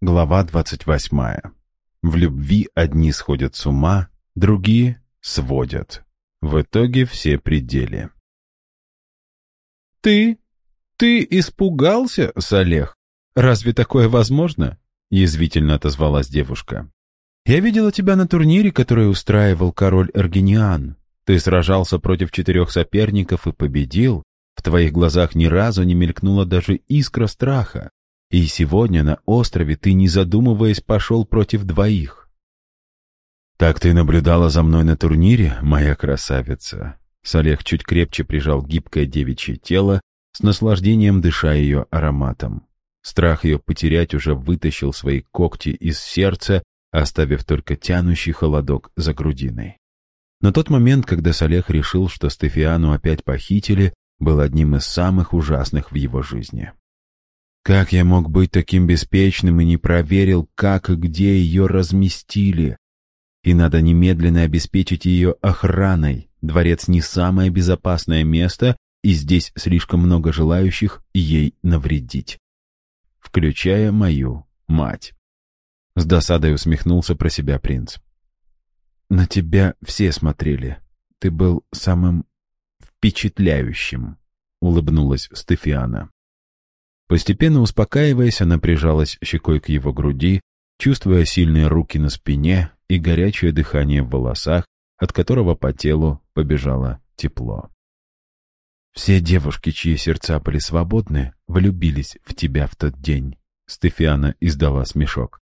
Глава 28. В любви одни сходят с ума, другие сводят. В итоге все пределы. «Ты? Ты испугался, Салех? Разве такое возможно?» — язвительно отозвалась девушка. «Я видела тебя на турнире, который устраивал король Аргениан. Ты сражался против четырех соперников и победил. В твоих глазах ни разу не мелькнула даже искра страха. И сегодня на острове ты, не задумываясь, пошел против двоих. «Так ты наблюдала за мной на турнире, моя красавица?» Салех чуть крепче прижал гибкое девичье тело, с наслаждением дыша ее ароматом. Страх ее потерять уже вытащил свои когти из сердца, оставив только тянущий холодок за грудиной. Но тот момент, когда Салех решил, что Стефиану опять похитили, был одним из самых ужасных в его жизни. Как я мог быть таким беспечным и не проверил, как и где ее разместили? И надо немедленно обеспечить ее охраной. Дворец не самое безопасное место, и здесь слишком много желающих ей навредить. Включая мою мать. С досадой усмехнулся про себя принц. «На тебя все смотрели. Ты был самым впечатляющим», — улыбнулась Стефиана. Постепенно успокаиваясь, она прижалась щекой к его груди, чувствуя сильные руки на спине и горячее дыхание в волосах, от которого по телу побежало тепло. «Все девушки, чьи сердца были свободны, влюбились в тебя в тот день», — Стефиана издала смешок.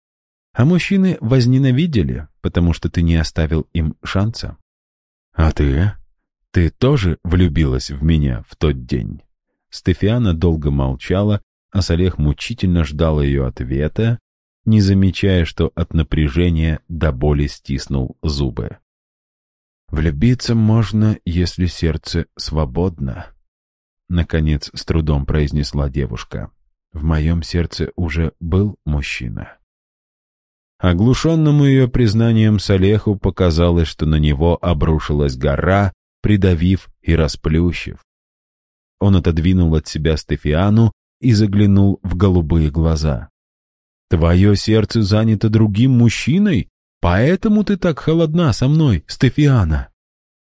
«А мужчины возненавидели, потому что ты не оставил им шанса». «А ты? Ты тоже влюбилась в меня в тот день?» Стефиана долго молчала, а Салех мучительно ждал ее ответа, не замечая, что от напряжения до боли стиснул зубы. «Влюбиться можно, если сердце свободно», — наконец с трудом произнесла девушка. «В моем сердце уже был мужчина». Оглушенному ее признанием Салеху показалось, что на него обрушилась гора, придавив и расплющив. Он отодвинул от себя Стефиану и заглянул в голубые глаза. «Твое сердце занято другим мужчиной, поэтому ты так холодна со мной, Стефиана!»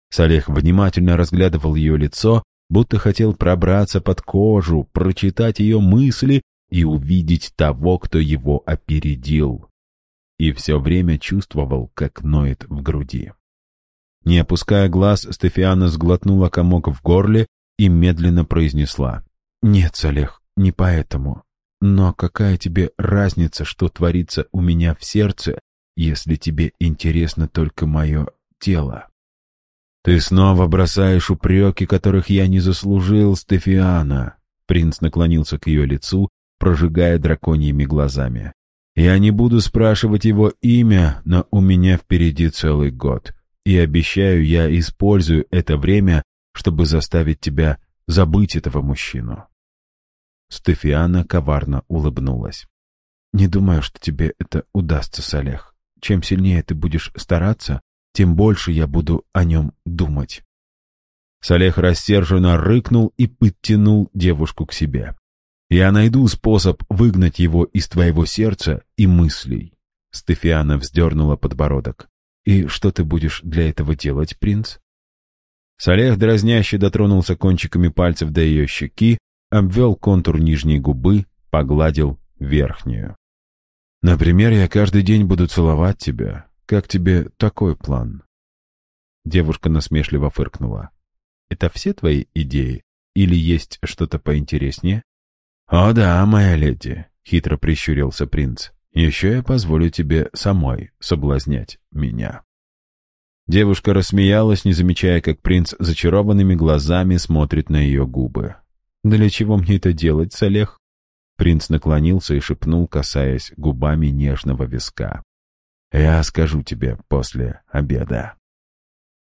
Салех внимательно разглядывал ее лицо, будто хотел пробраться под кожу, прочитать ее мысли и увидеть того, кто его опередил. И все время чувствовал, как ноет в груди. Не опуская глаз, Стефиана сглотнула комок в горле и медленно произнесла. «Нет, Салех, не поэтому. Но какая тебе разница, что творится у меня в сердце, если тебе интересно только мое тело? Ты снова бросаешь упреки, которых я не заслужил, Стефиана. Принц наклонился к ее лицу, прожигая драконьими глазами. Я не буду спрашивать его имя, но у меня впереди целый год. И обещаю, я использую это время, чтобы заставить тебя забыть этого мужчину. Стефиана коварно улыбнулась. «Не думаю, что тебе это удастся, Салех. Чем сильнее ты будешь стараться, тем больше я буду о нем думать». Салех рассерженно рыкнул и подтянул девушку к себе. «Я найду способ выгнать его из твоего сердца и мыслей». Стефиана вздернула подбородок. «И что ты будешь для этого делать, принц?» Салех дразняще дотронулся кончиками пальцев до ее щеки, обвел контур нижней губы, погладил верхнюю. «Например, я каждый день буду целовать тебя. Как тебе такой план?» Девушка насмешливо фыркнула. «Это все твои идеи? Или есть что-то поинтереснее?» «О да, моя леди», — хитро прищурился принц. «Еще я позволю тебе самой соблазнять меня». Девушка рассмеялась, не замечая, как принц зачарованными глазами смотрит на ее губы. «Для чего мне это делать, Салех?» Принц наклонился и шепнул, касаясь губами нежного виска. «Я скажу тебе после обеда».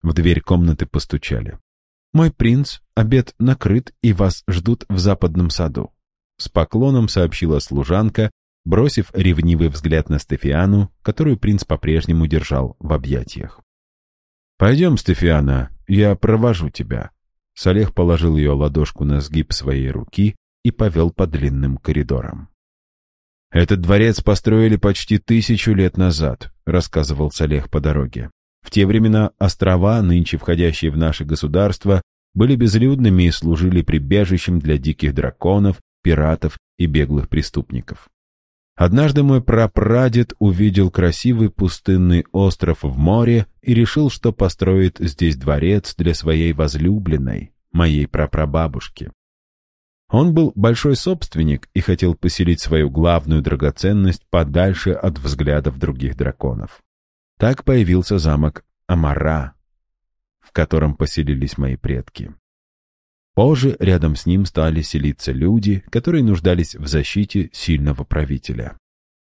В дверь комнаты постучали. «Мой принц, обед накрыт, и вас ждут в западном саду», — с поклоном сообщила служанка, бросив ревнивый взгляд на Стефиану, которую принц по-прежнему держал в объятиях. «Пойдем, Стефиана, я провожу тебя», Салех положил ее ладошку на сгиб своей руки и повел по длинным коридорам. «Этот дворец построили почти тысячу лет назад», — рассказывал Салех по дороге. «В те времена острова, нынче входящие в наше государство, были безлюдными и служили прибежищем для диких драконов, пиратов и беглых преступников. Однажды мой прапрадед увидел красивый пустынный остров в море и решил, что построит здесь дворец для своей возлюбленной, моей прапрабабушки. Он был большой собственник и хотел поселить свою главную драгоценность подальше от взглядов других драконов. Так появился замок Амара, в котором поселились мои предки. Позже рядом с ним стали селиться люди, которые нуждались в защите сильного правителя.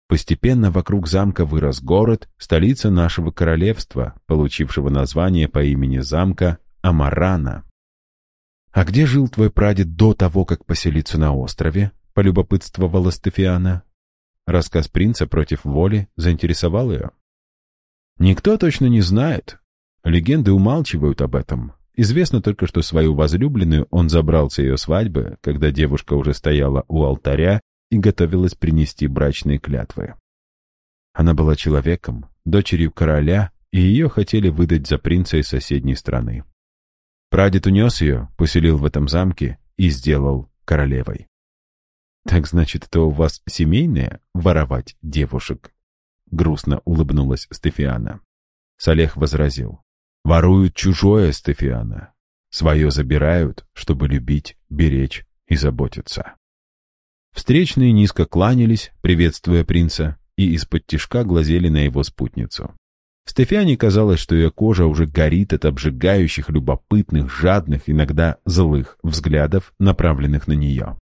Постепенно вокруг замка вырос город, столица нашего королевства, получившего название по имени замка Амарана. «А где жил твой прадед до того, как поселиться на острове?» — полюбопытствовала Стефиана. Рассказ принца против воли заинтересовал ее. «Никто точно не знает. Легенды умалчивают об этом. Известно только, что свою возлюбленную он забрал с ее свадьбы, когда девушка уже стояла у алтаря и готовилась принести брачные клятвы. Она была человеком, дочерью короля, и ее хотели выдать за принца из соседней страны. Прадед унес ее, поселил в этом замке и сделал королевой. «Так значит, это у вас семейное — воровать девушек?» Грустно улыбнулась Стефиана. Салех возразил. Воруют чужое, Стефиана. Свое забирают, чтобы любить, беречь и заботиться. Встречные низко кланялись, приветствуя принца, и из-под тишка глазели на его спутницу. Стефиане казалось, что ее кожа уже горит от обжигающих, любопытных, жадных, иногда злых взглядов, направленных на нее.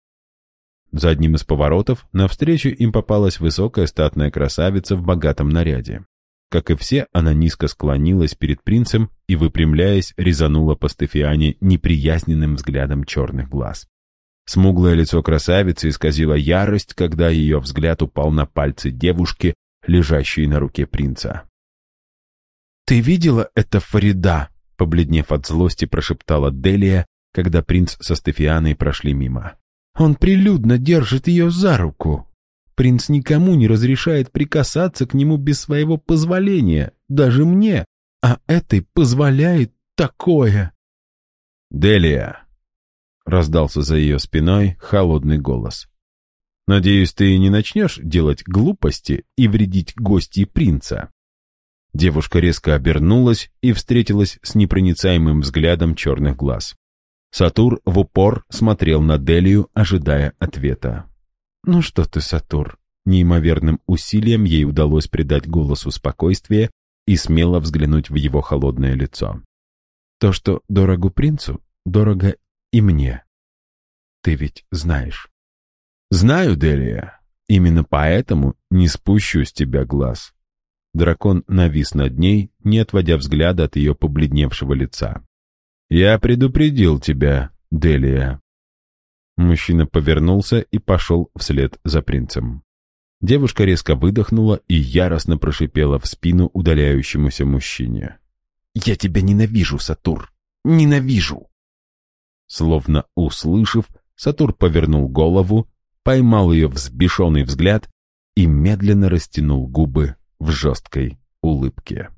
За одним из поворотов навстречу им попалась высокая статная красавица в богатом наряде. Как и все, она низко склонилась перед принцем и, выпрямляясь, резанула по Стефиане неприязненным взглядом черных глаз. Смуглое лицо красавицы исказило ярость, когда ее взгляд упал на пальцы девушки, лежащей на руке принца. «Ты видела это Фарида?» — побледнев от злости, прошептала Делия, когда принц со Стефианой прошли мимо. «Он прилюдно держит ее за руку!» Принц никому не разрешает прикасаться к нему без своего позволения, даже мне, а этой позволяет такое. «Делия!» — раздался за ее спиной холодный голос. «Надеюсь, ты не начнешь делать глупости и вредить гости принца?» Девушка резко обернулась и встретилась с непроницаемым взглядом черных глаз. Сатур в упор смотрел на Делию, ожидая ответа. «Ну что ты, Сатур?» Неимоверным усилием ей удалось придать голосу спокойствие и смело взглянуть в его холодное лицо. «То, что дорого принцу, дорого и мне. Ты ведь знаешь». «Знаю, Делия. Именно поэтому не спущу с тебя глаз». Дракон навис над ней, не отводя взгляда от ее побледневшего лица. «Я предупредил тебя, Делия. Мужчина повернулся и пошел вслед за принцем. Девушка резко выдохнула и яростно прошипела в спину удаляющемуся мужчине. «Я тебя ненавижу, Сатур! Ненавижу!» Словно услышав, Сатур повернул голову, поймал ее взбешенный взгляд и медленно растянул губы в жесткой улыбке.